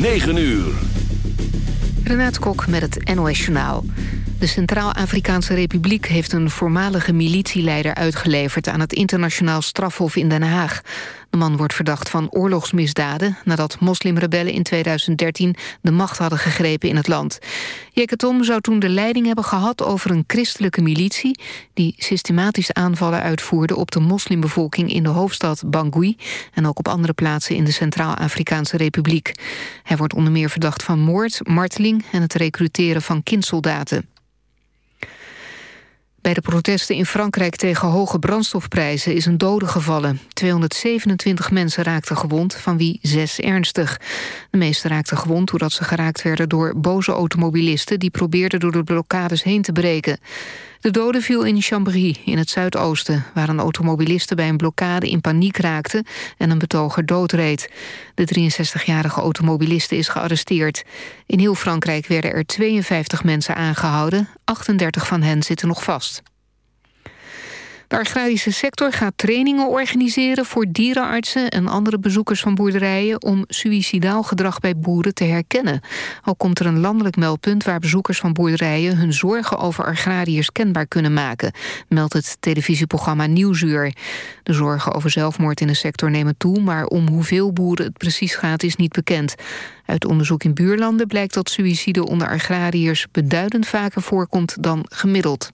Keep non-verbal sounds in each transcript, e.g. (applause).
9 uur. Renate Kok met het NOS Journaal. De Centraal-Afrikaanse Republiek heeft een voormalige militieleider uitgeleverd... aan het internationaal strafhof in Den Haag. De man wordt verdacht van oorlogsmisdaden... nadat moslimrebellen in 2013 de macht hadden gegrepen in het land. Jeketom zou toen de leiding hebben gehad over een christelijke militie... die systematisch aanvallen uitvoerde op de moslimbevolking... in de hoofdstad Bangui en ook op andere plaatsen in de Centraal-Afrikaanse Republiek. Hij wordt onder meer verdacht van moord, marteling... en het recruteren van kindsoldaten. Bij de protesten in Frankrijk tegen hoge brandstofprijzen is een dode gevallen. 227 mensen raakten gewond, van wie zes ernstig. De meeste raakten gewond doordat ze geraakt werden door boze automobilisten... die probeerden door de blokkades heen te breken. De dode viel in Chambry, in het zuidoosten... waar een automobiliste bij een blokkade in paniek raakte... en een betoger doodreed. De 63-jarige automobiliste is gearresteerd. In heel Frankrijk werden er 52 mensen aangehouden. 38 van hen zitten nog vast. De agrarische sector gaat trainingen organiseren voor dierenartsen en andere bezoekers van boerderijen om suïcidaal gedrag bij boeren te herkennen. Ook komt er een landelijk meldpunt waar bezoekers van boerderijen hun zorgen over agrariërs kenbaar kunnen maken, meldt het televisieprogramma Nieuwsuur. De zorgen over zelfmoord in de sector nemen toe, maar om hoeveel boeren het precies gaat is niet bekend. Uit onderzoek in buurlanden blijkt dat suïcide onder agrariërs beduidend vaker voorkomt dan gemiddeld.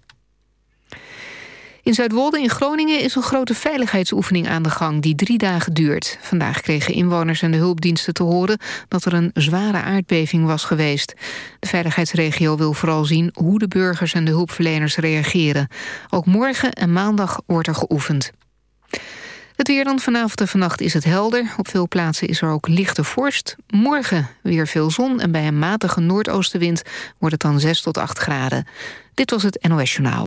In Zuidwolde in Groningen is een grote veiligheidsoefening aan de gang... die drie dagen duurt. Vandaag kregen inwoners en de hulpdiensten te horen... dat er een zware aardbeving was geweest. De veiligheidsregio wil vooral zien hoe de burgers en de hulpverleners reageren. Ook morgen en maandag wordt er geoefend. Het weer dan vanavond en vannacht is het helder. Op veel plaatsen is er ook lichte vorst. Morgen weer veel zon en bij een matige noordoostenwind... wordt het dan 6 tot 8 graden. Dit was het NOS Journaal.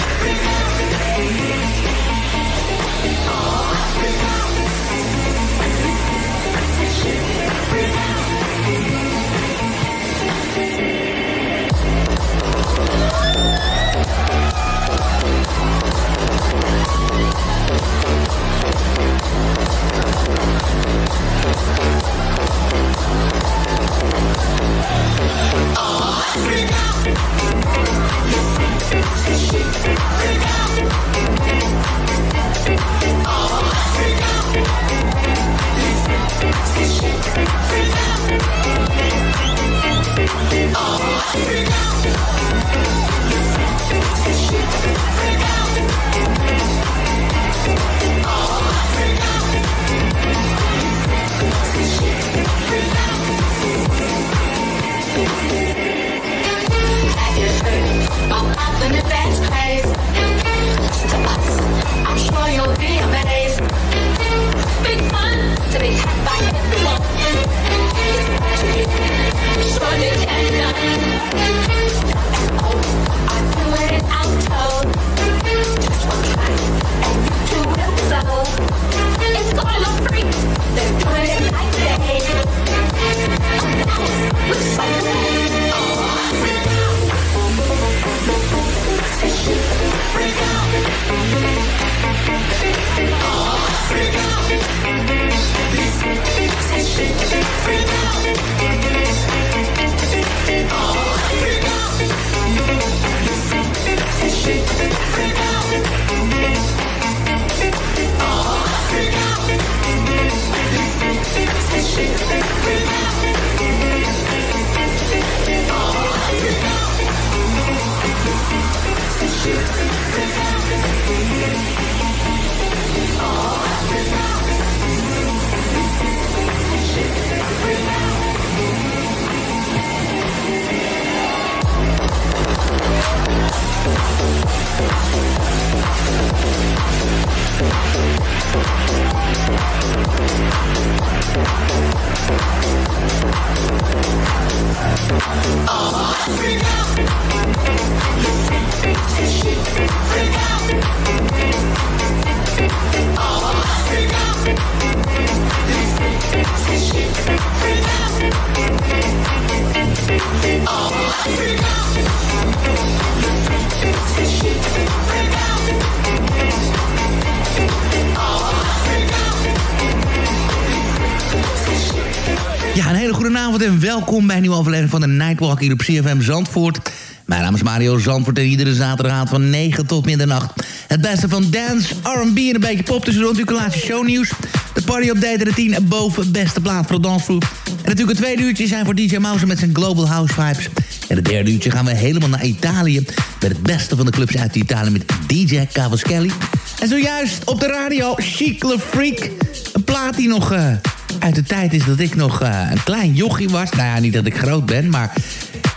Welkom bij een nieuwe aflevering van de Nightwalk hier op CFM Zandvoort. Mijn naam is Mario Zandvoort en iedere zaterdagavond van 9 tot middernacht. Het beste van dance, R&B en een beetje pop tussendoor natuurlijk een laatste shownieuws. De party update de 10 boven beste plaat voor de dansvloer. En natuurlijk het tweede uurtje zijn voor DJ Mouse met zijn Global House Vibes. En het derde uurtje gaan we helemaal naar Italië. Met het beste van de clubs uit Italië met DJ Cavaschelli. En zojuist op de radio Chic Le Freak. Een plaat die nog... Uh, uit de tijd is dat ik nog uh, een klein jochie was. Nou ja, niet dat ik groot ben, maar...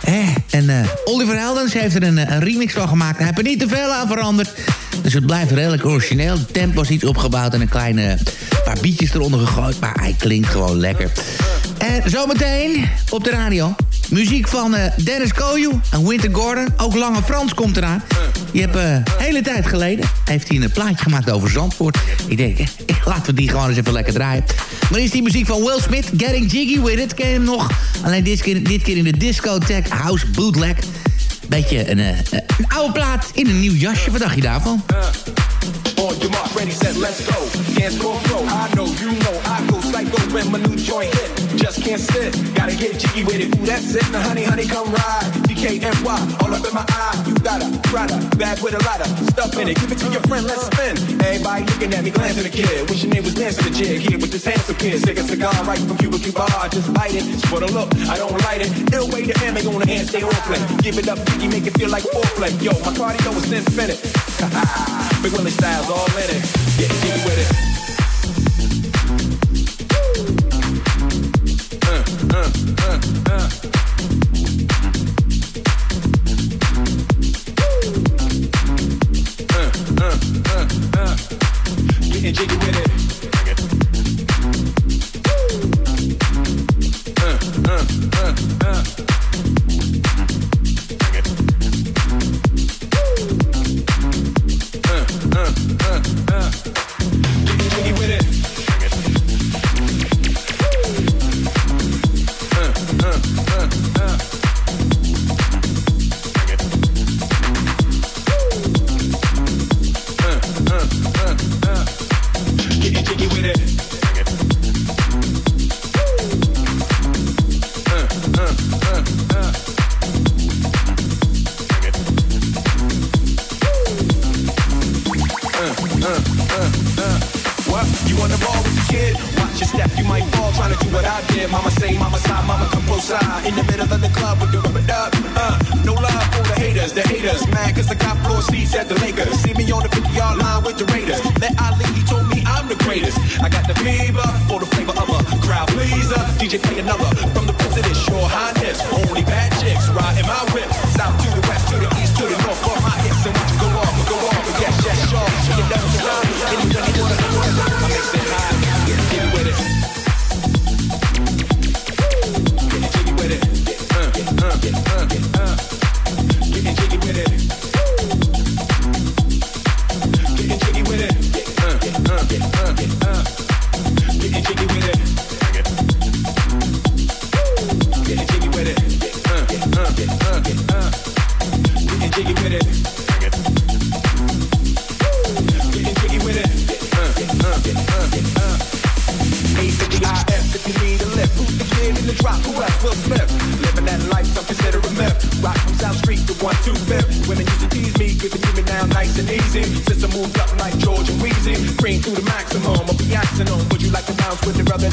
Eh, en uh, Oliver Heldens heeft er een, een, remix van gemaakt. Hij heeft er niet te veel aan veranderd. Dus het blijft redelijk origineel. De tempo is iets opgebouwd en een kleine paar beatjes eronder gegooid. Maar hij klinkt gewoon lekker. En zometeen op de radio... Muziek van uh, Dennis Koyu en Winter Gordon. Ook Lange Frans komt eraan. Die heeft een uh, hele tijd geleden... heeft hij een plaatje gemaakt over Zandvoort. Ik denk, eh, laten we die gewoon eens even lekker draaien. Maar is die muziek van Will Smith, Getting Jiggy With It. Ken je hem nog? Alleen dit keer, dit keer in de discotheek House Bootleg. Beetje een, uh, een oude plaat in een nieuw jasje. Wat dacht je daarvan? On your mark, ready, set, let's go. Dance floor pro, I know, you know, I go psycho when my new joint hit. Just can't sit, gotta get jiggy with it. Ooh, that's it. Now, honey, honey, come ride. DKNY, all up in my eye. You got a Prada, bag with a lot of stuff in it. Give it to your friend, let's spin. Everybody looking at me, glancing the kid. Wish your name was dancing the jig here with this handsome kid. Sick a cigar right from Cuba Cuba. Just bite it, for the look. I don't light it. Ill way to M, ain't gonna hand stay on play. Give it up, Jiggy, make it feel like foreplay. Yo, my cardio is infinite. (laughs) Big Willie Styles all in it. Get jiggy with it. Uh, uh, uh, uh. Uh, uh, uh, uh. Getting jiggy with it. Haters, the haters. Mad cause I got floor seats at the Lakers. See me on the 50 yard line with the Raiders. Met Ali, he told me I'm the greatest. I got the fever for the flavor of a crowd pleaser. DJ play another from the president, your highness. Only bad chicks riding my whip. Would you like to bounce with the brother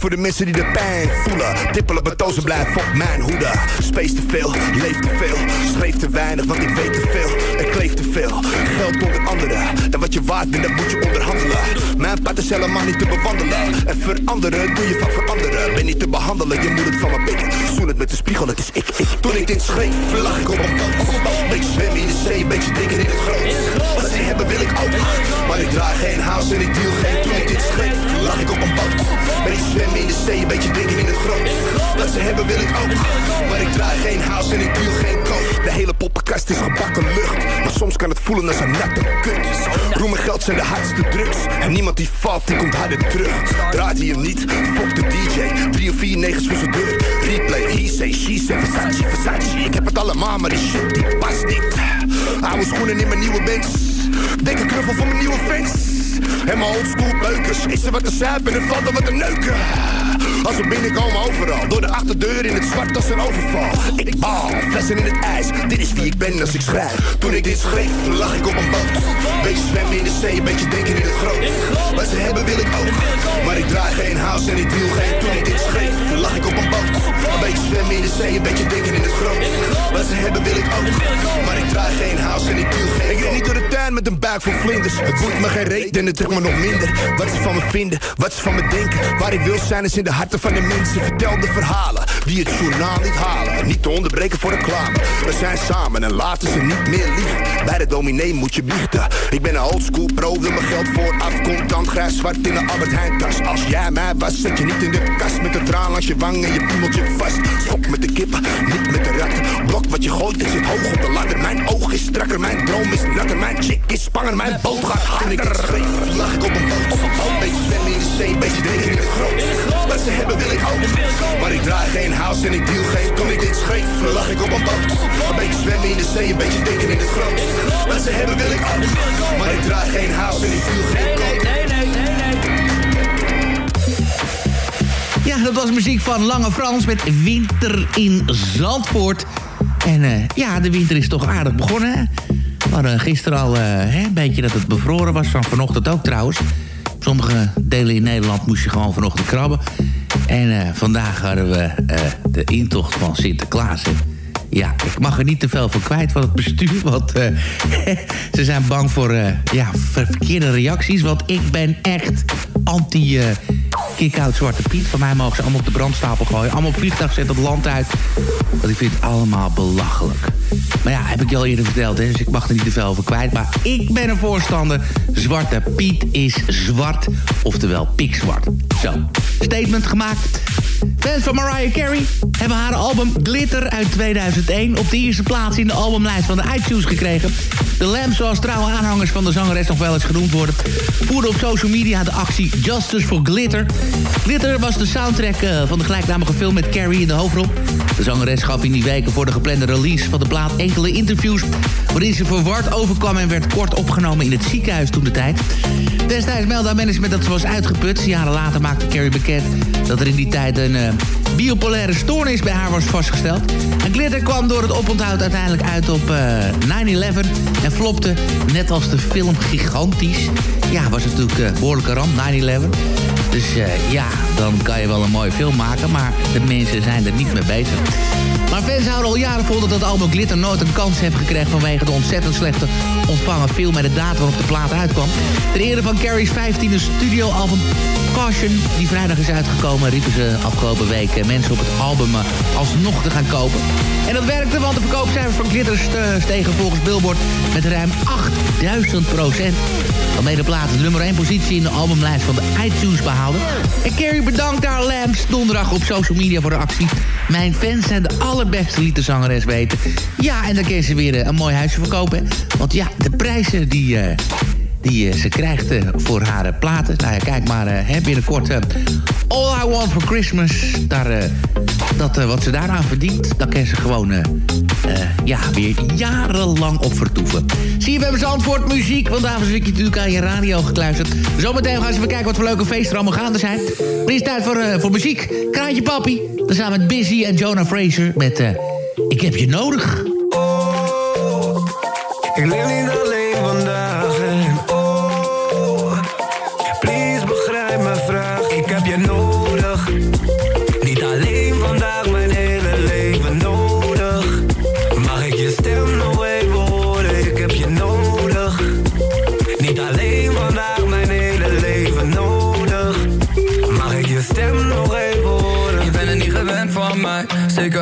voor de mensen die de pijn voelen. Tippelen betozen blijf op mijn hoede. Space te veel, leef te veel. Schreef te weinig, want ik weet te veel. En kleef te veel. Geld onder anderen. En wat je waard bent, dat moet je onderhandelen. Mijn pad is helemaal niet te bewandelen. En veranderen doe je van veranderen. Ben niet te behandelen, je moet het van me pikken. Zoen het met de spiegel, het is ik, ik. Toen ik dit schreef, lag ik op een boot. Beetje zwemmen in de zee, beetje drinken in het groot. Hebben wil ik ook. Maar ik draag geen house en ik deal geen. Toen ik dit schreef, lag ik op een boot. Beetje zwemmen in de zee, beetje drinken in het groot. Wat ze hebben wil ik ook. Maar ik draag geen house en ik deal geen koop. De hele poppenkast is gebakken lucht. Maar soms kan het voelen als een natte kut. Roem en geld zijn de hardste drugs. En niemand die valt, die komt harder terug. Draait hier niet, fuck de DJ. Drie of vier negens voor zijn deur. Replay, he say, she say, Versace, Versace. Ik heb het allemaal, maar die shit die past niet. Oude schoenen in mijn nieuwe Benz. Dikke knuffel voor mijn nieuwe fans. En mijn oldschool beukers. Is er wat te zuipen en valt er wat te neuken. Als we binnenkomen overal. Door de achterdeur in het zwart als een overval. Ik bal, flessen in het ijs. Dit is wie ik ben als ik schrijf. Toen ik dit schreef, lag ik op een boot. Beetje zwemmen in de zee, een beetje denken in het groot. Wat ze hebben wil ik ook. Maar ik draag geen house en ik deal geen. Toen ik dit schreef, lag ik op een boot. Een beetje zwemmen in de zee, een beetje denken in het groot. Wat ze hebben wil ik ook. Maar ik draag geen house en ik deal geen. Ik ren niet door de tuin met een buik vol vlinders. Het boeit me geen reet en het trekt me nog minder. Wat ze van me vinden, wat ze van me denken. Waar ik wil zijn is in de harten van de mensen. Vertel de verhalen die het journaal niet halen. Niet te onderbreken voor reclame. We zijn samen en laten ze niet meer liegen. Bij de dominee moet je biechten. Ik ben een oldschool pro, wil mijn geld voor afcontant. Grijs zwart in een Albert Heijn tas. Als jij mij was, zet je niet in de kast. Met een traan langs je wang en je piemeltje vast. Schok met de kippen, niet met de rat. Blok wat je gooit, het zit hoog op de ladder. Mijn oog is strakker, mijn droom is natter. Mijn chick is spanger, mijn boot gaat harder. Ik lag ik op een boot. Op een boot, beetje zwemmen in de zee, beetje drinken in het groot. Wat ze hebben wil ik ook. Maar ik draag geen house en ik deal geen. Toen ik dit schreef, lag ik op een boot. Een beetje zwemmen in de zee, een beetje drinken in het groot. Wat ze hebben wil ik ook. Maar ik draag geen house en ik deal geen Ja, dat was muziek van Lange Frans met Winter in Zandvoort. En eh, ja, de winter is toch aardig begonnen? We hadden gisteren al eh, een beetje dat het bevroren was. Van vanochtend ook trouwens. Sommige delen in Nederland moest je gewoon vanochtend krabben. En eh, vandaag hadden we de intocht van Sinterklaas. Ja, ik mag er niet te veel van kwijt van het bestuur. (laughs) Want (laughs) ze zijn bang voor ja, ver- verkeerde reacties. Want ik ben echt anti... eh, Kick-out Zwarte Piet. Van mij mogen ze allemaal op de brandstapel gooien. Allemaal op vliegtuig zetten het land uit. Want ik vind het allemaal belachelijk. Maar ja, heb ik je al eerder verteld, hè, dus ik mag er niet te veel over kwijt. Maar ik ben een voorstander. Zwarte Piet is zwart, oftewel pikzwart. Zo, statement gemaakt. Fans van Mariah Carey hebben haar album Glitter uit 2001... op de eerste plaats in de albumlijst van de iTunes gekregen. De Lamb, zoals trouwe aanhangers van de zangeres nog wel eens genoemd worden... voerden op social media de actie Justice for Glitter. Glitter was de soundtrack eh, van de gelijknamige film met Carrie in de hoofdrol. De zangeres gaf in die weken voor de geplande release van de plaat enkele interviews... waarin ze verward overkwam en werd kort opgenomen in het ziekenhuis toen de tijd. Destijds meldde haar management dat ze was uitgeput. Jaren later maakte Carrie bekend dat er in die tijd een eh, biopolaire stoornis bij haar was vastgesteld. En Glitter kwam door het oponthoud uiteindelijk uit op eh, 9-11 en flopte net als de film gigantisch. Ja, was natuurlijk uh, behoorlijke ramp, 9-11. Dus eh, ja, dan kan je wel een mooie film maken, maar de mensen zijn er niet mee bezig. Maar fans houden al jaren vol dat het album Glitter nooit een kans heeft gekregen... vanwege de ontzettend slechte ontvangen film met de datum waarop de plaat uitkwam. Ter ere van Carrie's 15e studioalbum Caution, die vrijdag is uitgekomen... riepen ze afgelopen week eh, mensen op het album eh, alsnog te gaan kopen. En dat werkte, want de verkoopcijfers van Glitter st- stegen volgens Billboard... met ruim 8000 procent. Waarmee de plaat de nummer 1 positie in de albumlijst van de iTunes behaalde. En Carrie bedankt haar Lamps donderdag op social media voor de actie. Mijn fans zijn de allerbeste liet de zangeres weten. Ja, en dan kun ze weer eh, een mooi huisje verkopen. Want ja, de prijzen die... eh, die ze krijgt voor haar platen. Nou ja, kijk maar, hè, binnenkort All I Want For Christmas. Daar, dat, wat ze daaraan verdient, dan kan ze gewoon ja, weer jarenlang op vertoeven. Zie je, we hebben antwoord muziek, want daarvoor je natuurlijk aan je radio gekluisterd. Zometeen gaan we even kijken wat voor leuke feesten er allemaal gaande zijn. Maar is tijd voor, muziek. Kraantje Papi. We samen met Busy en Jonah Fraser met Ik heb je nodig. Oh, ik niet alleen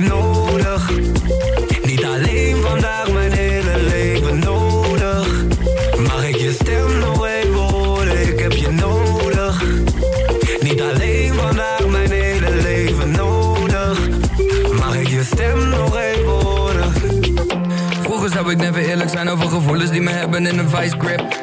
heb nodig, niet alleen vandaag, mijn hele leven nodig. Mag ik je stem nog even horen? Ik heb je nodig, niet alleen vandaag, mijn hele leven nodig. Mag ik je stem nog even horen? Vroeger zou ik never eerlijk zijn over gevoelens die me hebben in een vice grip.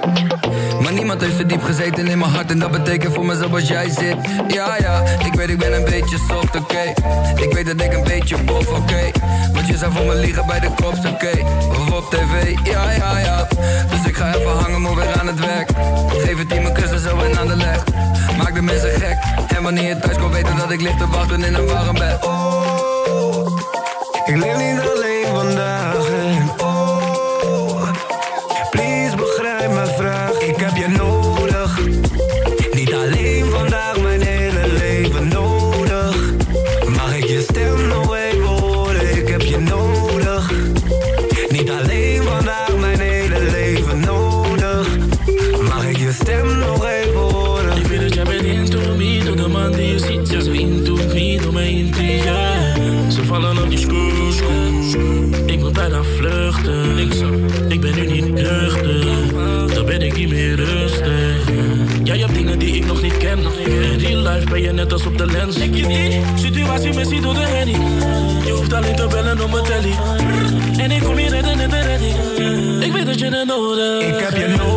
Niemand heeft diep gezeten in mijn hart en dat betekent voor me zoals jij zit. Ja, ja, ik weet ik ben een beetje soft, oké. Ik weet dat ik een beetje bof, oké. Want je zou voor me liegen bij de kops, oké. Of op tv, ja, ja, ja. Dus ik ga even hangen, maar weer aan het werk. Geef het team een kussen zo en aan de leg. Maak de mensen gek. En wanneer je thuis komt weten dat ik lig te wachten in een warm bed. Oh, ik leef niet alleen vandaag als op de lens. Ik je die situatie missie door de henny. Je hoeft alleen te bellen om mijn telly. En ik kom hier redden in de redding. Ik weet dat je het nodig Ik heb je nodig,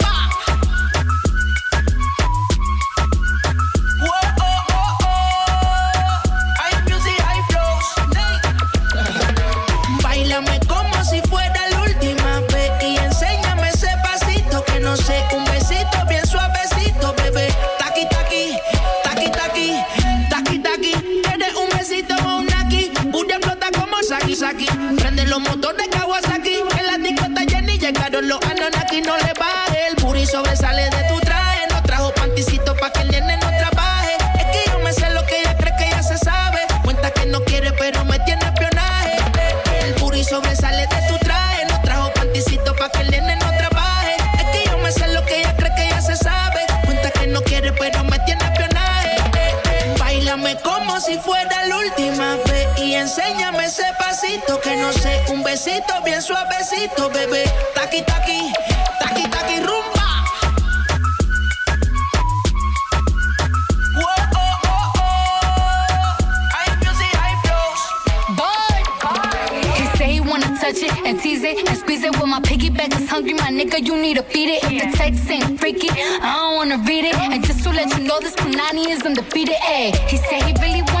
besito, bien suavecito, bebé. Taqui, rumba. touch it and tease it and squeeze it. Well, my piggyback is hungry, my nigga. You need to feed it. If the text ain't freaky, I don't wanna read it. And just to let you know, this Punani is undefeated. Ayy, he said he really want.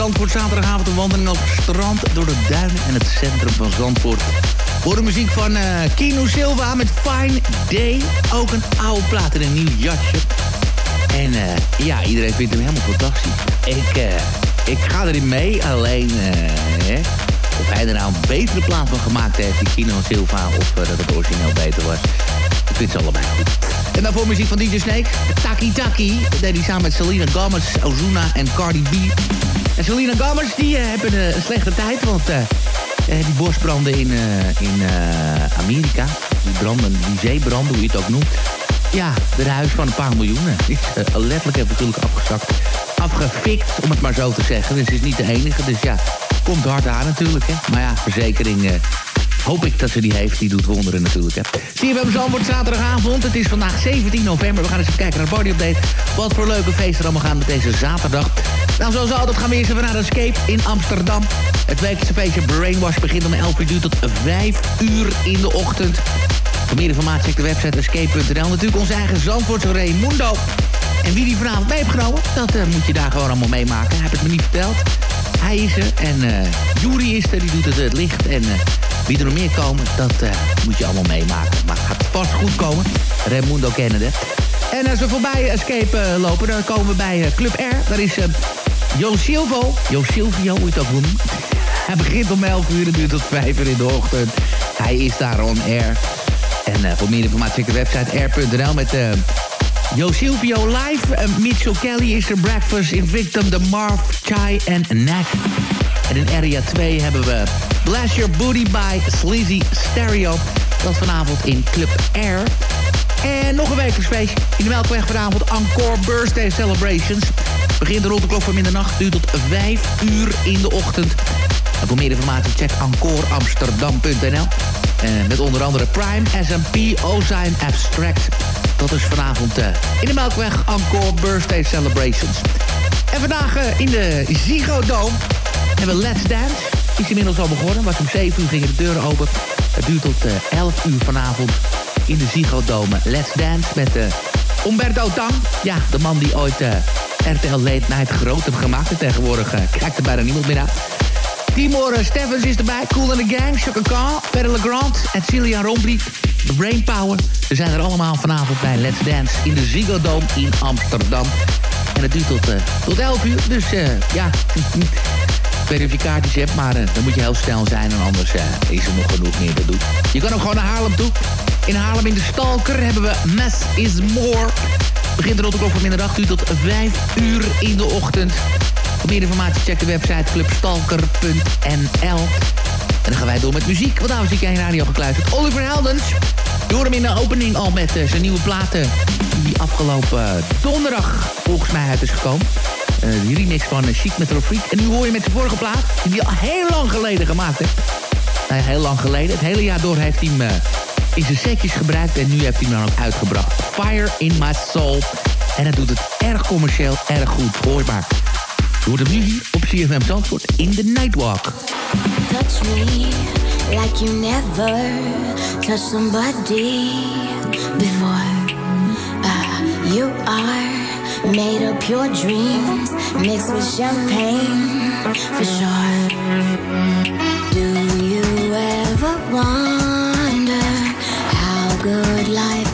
Zandvoort. Zaterdagavond een wandeling op het strand door de duinen en het centrum van Zandvoort. Voor de muziek van uh, Kino Silva met Fine Day. Ook een oude plaat in een nieuw jasje. En uh, ja, iedereen vindt hem helemaal fantastisch. Ik, uh, ik ga erin mee, alleen... Of hij er nou een betere plaat van gemaakt heeft, die Kino Silva... of dat het origineel beter was. Ik vind ze allebei goed. En daarvoor muziek van DJ Snake. Taki Taki. Dat deed hij samen met Selena Gomez, Ozuna en Cardi B. En Selena Gomez, die uh, hebben uh, een slechte tijd. Want uh, die bosbranden in, in Amerika. Die branden, die zeebranden, hoe je het ook noemt. Ja, de huis van een paar miljoenen. Is letterlijk en natuurlijk afgezakt. Afgefikt, om het maar zo te zeggen. Dus het is niet de enige. Dus ja, komt hard aan natuurlijk. Hè. Maar ja, verzekering Hoop ik dat ze die heeft. Die doet wonderen natuurlijk. Hè. CFM Zandvoort zaterdagavond. Het is vandaag 17 november. We gaan eens kijken naar de body update. Wat voor leuke feesten er allemaal gaan met deze zaterdag. Nou, zoals altijd gaan we eerst even naar Escape in Amsterdam. Het wekelijkse feestje Brainwash begint om 11 uur tot 5 uur in de ochtend. Voor meer informatie check de website escape.nl. Natuurlijk onze eigen Zandvoortse Raimundo. En wie die vanavond mee heeft genomen, dat uh, moet je daar gewoon allemaal meemaken. Hij heeft het me niet verteld. Hij is er en uh, is er, die doet het, het licht. En uh, wie er nog meer komen, dat uh, moet je allemaal meemaken. Maar het gaat vast goed komen. Raimundo kennende. En als we voorbij Escape lopen, dan komen we bij Club R. Daar is Jo Silvo. Jo Silvio, hoe je het ook noemt. Hij begint om 11 uur en duurt tot 5 uur in de ochtend. Hij is daar on air. En voor meer informatie check de website r.nl met... Yo Silvio live. Uh, Mitchell Kelly is er breakfast in Victim, de Marv, Chai en Nack. En in Area 2 hebben we Blast Your Booty by Sleazy Stereo. Dat vanavond in Club Air. En nog een wekelijks. In de Melkweg vanavond Encore Birthday Celebrations. Begint rond de klok van middernacht, duurt tot 5 uur in de ochtend. En voor meer informatie check encoreamsterdam.nl. En met onder andere Prime, SMP, Ozine Abstract. Dat is vanavond uh, in de Melkweg Encore Birthday Celebrations. En vandaag uh, in de Ziggo Dome hebben we Let's Dance. Is inmiddels al begonnen, was om 7 uur gingen de deuren open. Het duurt tot uh, 11 uur vanavond in de Ziggo Dome. Let's Dance met Umberto Tang. Ja, de man die ooit RTL Late Night groot heeft gemaakt. En tegenwoordig kijkt er bijna niemand meer naar. Timor Stevens is erbij, Cool in the Gang, Chaka Khan, Perle Grant en Celia Rombly. Brainpower. Ze zijn er allemaal vanavond bij Let's Dance in de Ziggo Dome in Amsterdam. En het duurt tot, uh, tot 11 uur, dus uh, ja... Je kaartjes hebt, maar uh, dan moet je heel snel zijn... en anders is er nog genoeg meer te doen. Je kan ook gewoon naar Haarlem toe. In Haarlem in de Stalker hebben we Mess is More. Begint de klok van middernacht uur tot 5 uur in de ochtend. Voor meer informatie check de website clubstalker.nl. En dan gaan wij door met muziek. Want daar was ik in radio gekluisterd. Oliver Heldens. Je hoorde hem in de opening al met uh, zijn nieuwe platen. Die afgelopen donderdag volgens mij uit is gekomen. Uh, die remix van Chic met Freak. En nu hoor je met zijn vorige plaat. Die hij al heel lang geleden gemaakt heeft. Nou, heel lang geleden. Het hele jaar door heeft hij hem in zijn setjes gebruikt. En nu heeft hij hem dan ook uitgebracht. Fire in my soul. En hij doet het erg commercieel, erg goed. Hoor maar. Je hoort hem nu op CFM Zandvoort in the Nightwalk. Touch me like you never touched somebody before. Uh, you are made up your dreams mixed with champagne for sure. Do you ever wonder how good life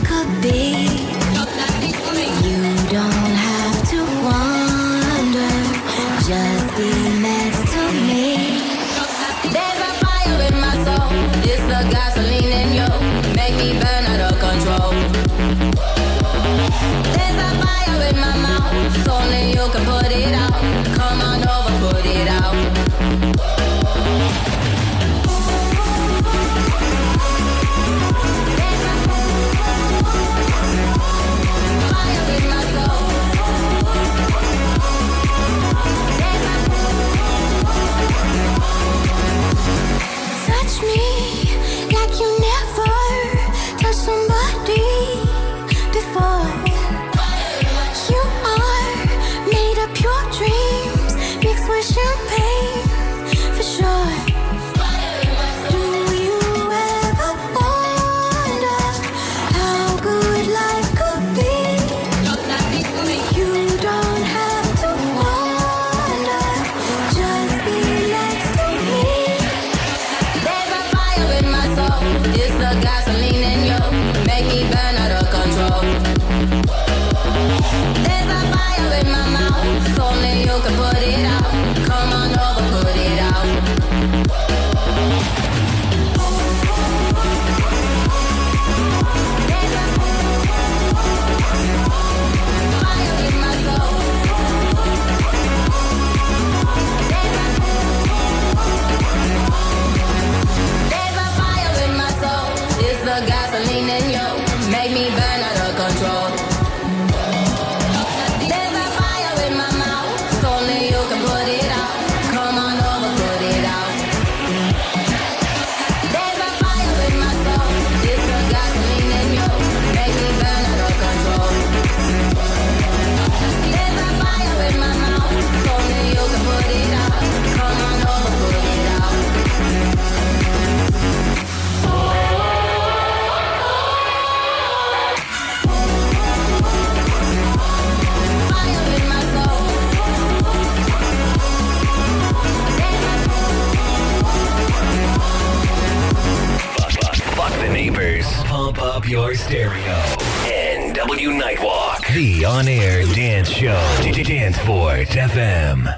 stereo. NW Nightwalk, the on-air dance show. DJ Danceport FM.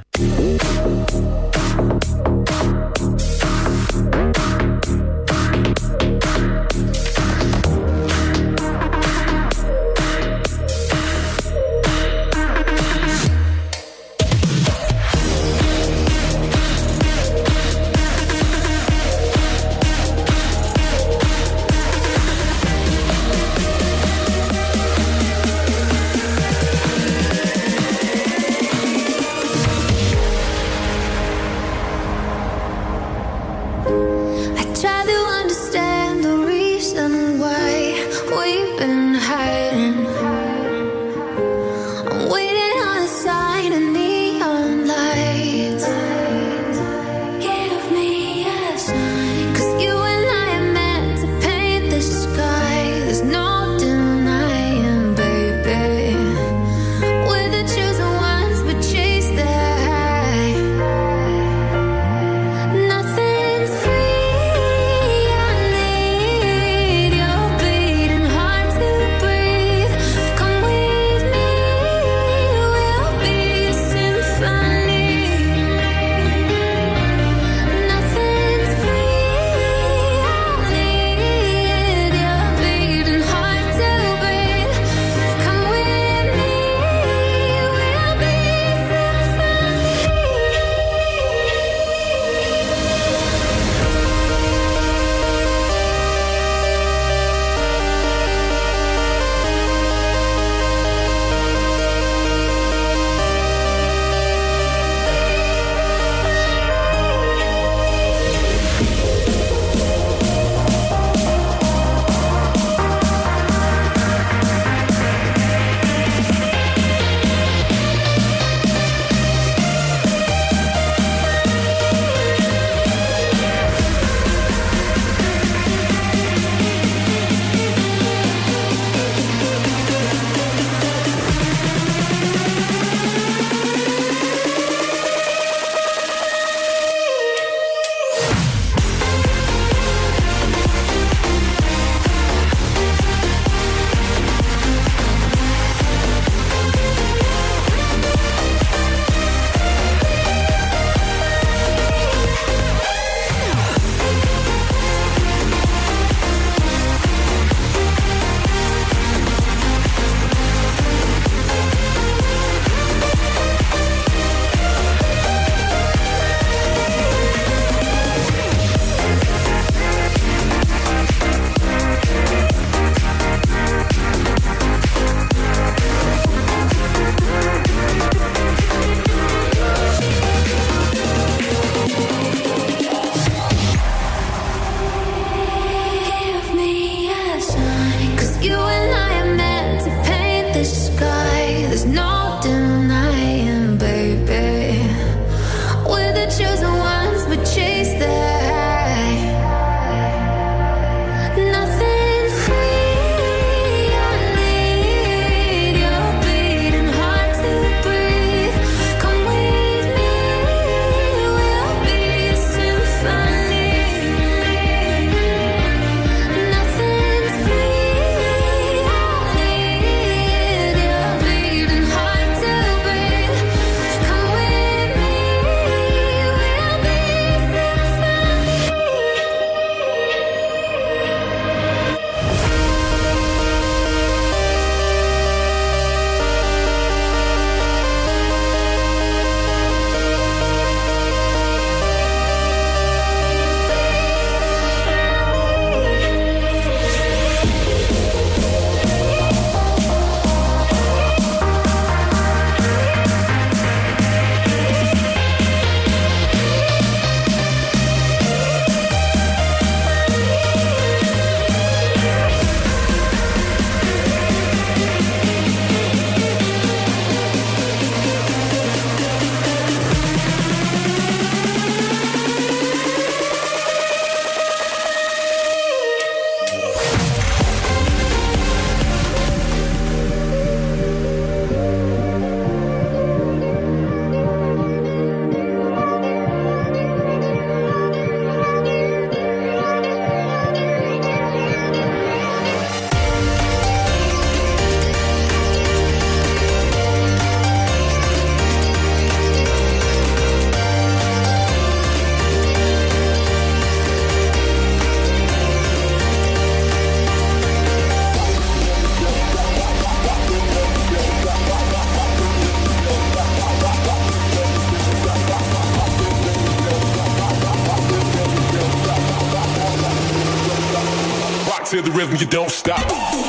You don't stop.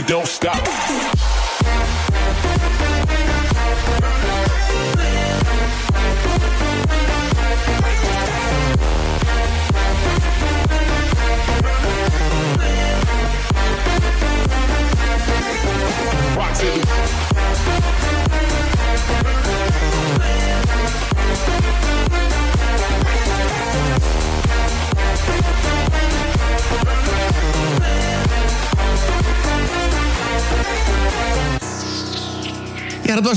You don't stop.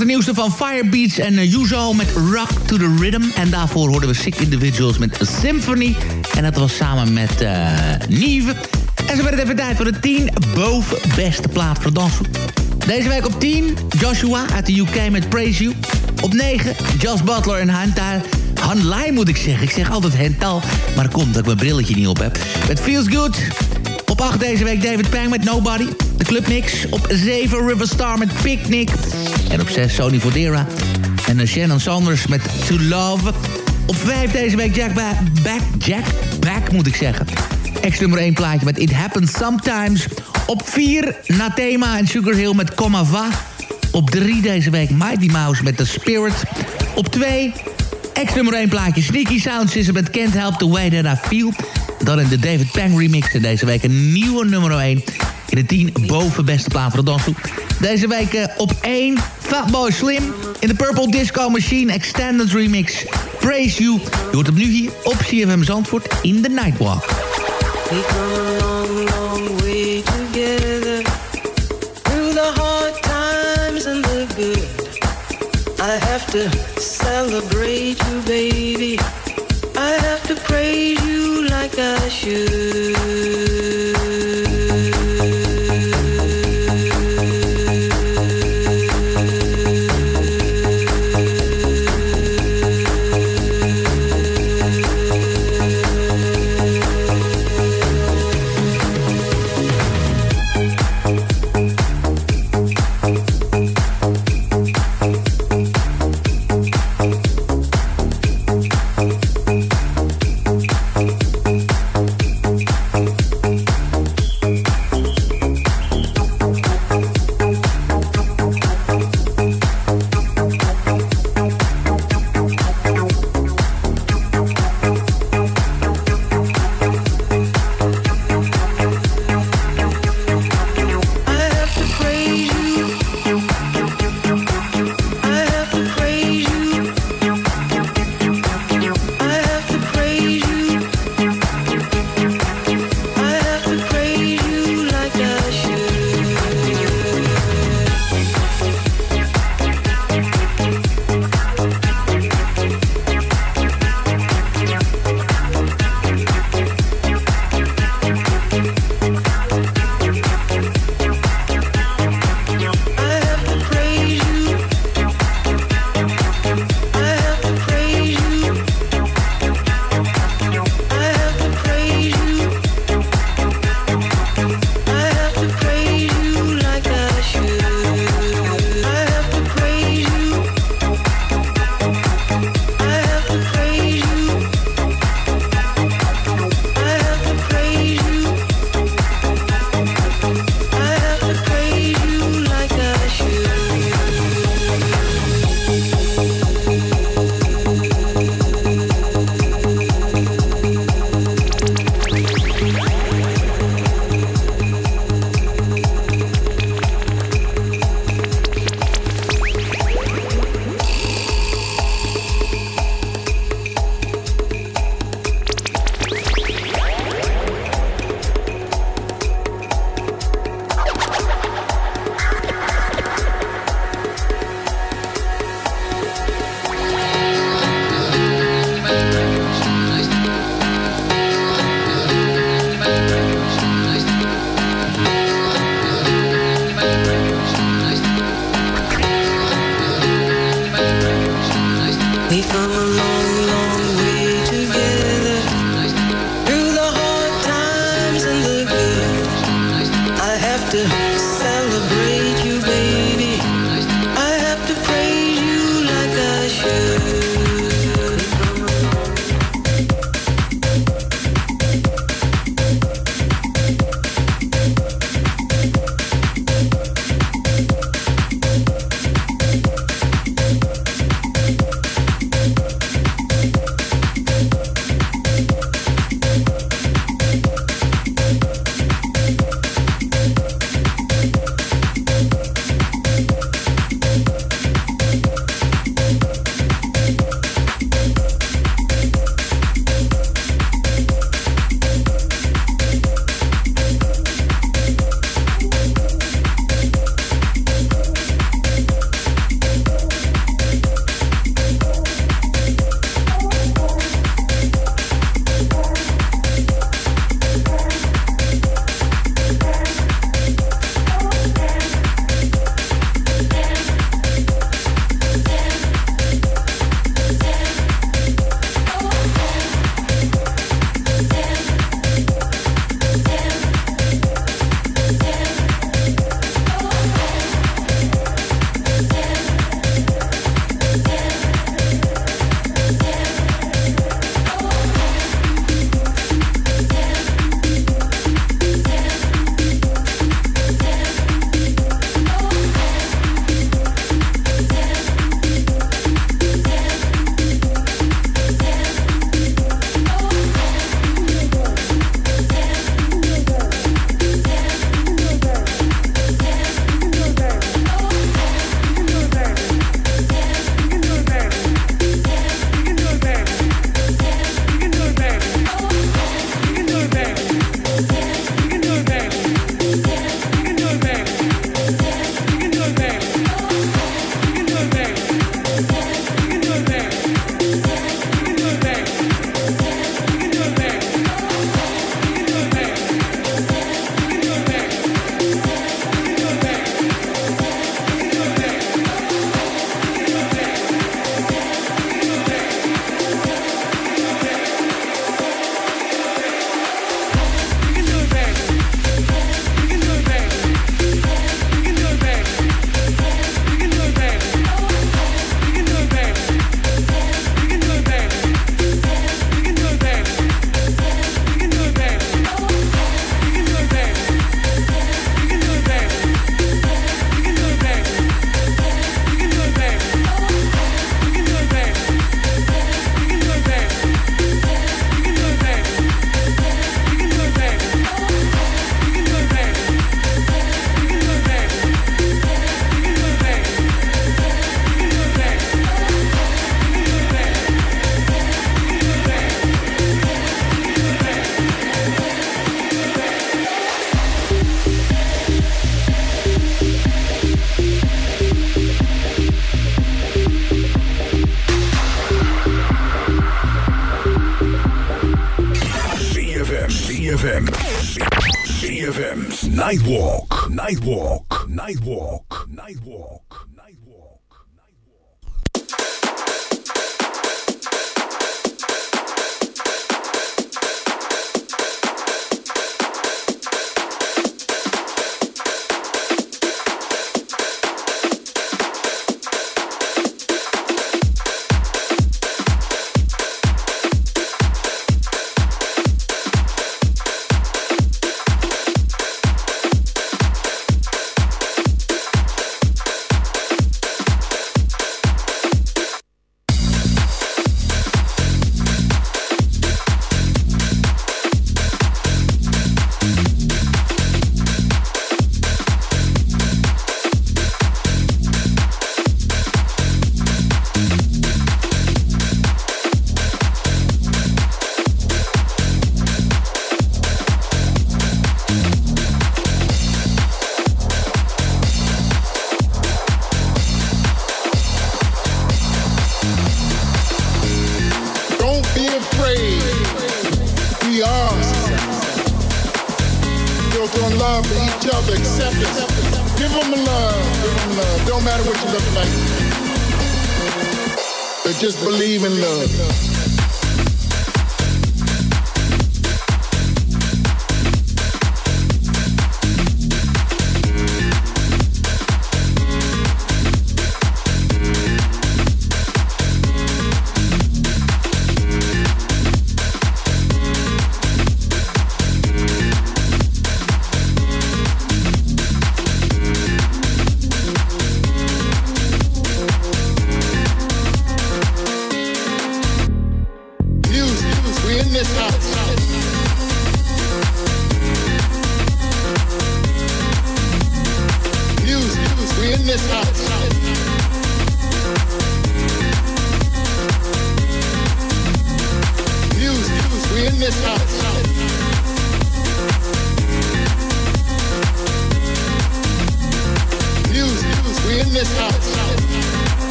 De nieuwste van Firebeats en uh, Yuzo met Rock to the Rhythm. En daarvoor hoorden we Sick Individuals met Symphony. En dat was samen met uh. En zo werd het even tijd voor de 10 boven beste plaat voor dansen. Deze week op 10 Joshua uit de UK met Praise You. Op 9 Josh Butler en Hantal. Hanlai moet ik zeggen. Ik zeg altijd Hental. Maar komt dat ik mijn brilletje niet op heb. Met Feels Good. Op 8 deze week David Pang met Nobody. De Clubmix. Op 7 Riverstar met Picnic. En op 6 Sony Fodera. En uh, Shannon Sanders met To Love. Op 5 deze week Jack ba Back. Jack Back moet ik zeggen. Ex nummer 1 plaatje met It Happens Sometimes. Op 4 Nathema en Sugar Hill met Comma Va. Op 3 deze week Mighty Mouse met The Spirit. Op 2 ex nummer 1 plaatje Sneaky Sound System met Can't Help The Way That I Feel. Dan in de David Pang remix. En deze week een nieuwe nummer 1. In de 10 boven beste plaat voor de dansgroep. Deze week uh, op 1 Fatboy Slim. In de Purple Disco Machine Extended Remix. Praise You. Je hoort hem nu hier op CFM Zandvoort in de Nightwalk. We come a long, long way together Through the hard times and the good I have to celebrate you, baby you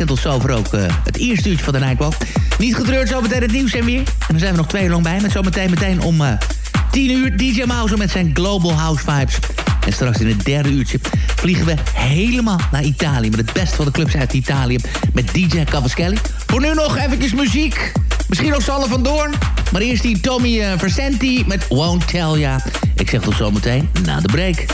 En tot zover ook eh, het eerste uurtje van de Nightwalk. Niet getreurd, zometeen het nieuws en weer. En dan zijn we nog twee lang bij. Met zometeen meteen om eh 10 uur DJ Mouse met zijn Global House Vibes. En straks in het derde uurtje vliegen we helemaal naar Italië. Met het beste van de clubs uit Italië. Met DJ Cavaschelli. Voor nu nog eventjes muziek. Misschien nog Salle van Doorn. Maar eerst die Tommy eh, Versenti met Won't Tell Ya. Ik zeg tot zometeen na de break.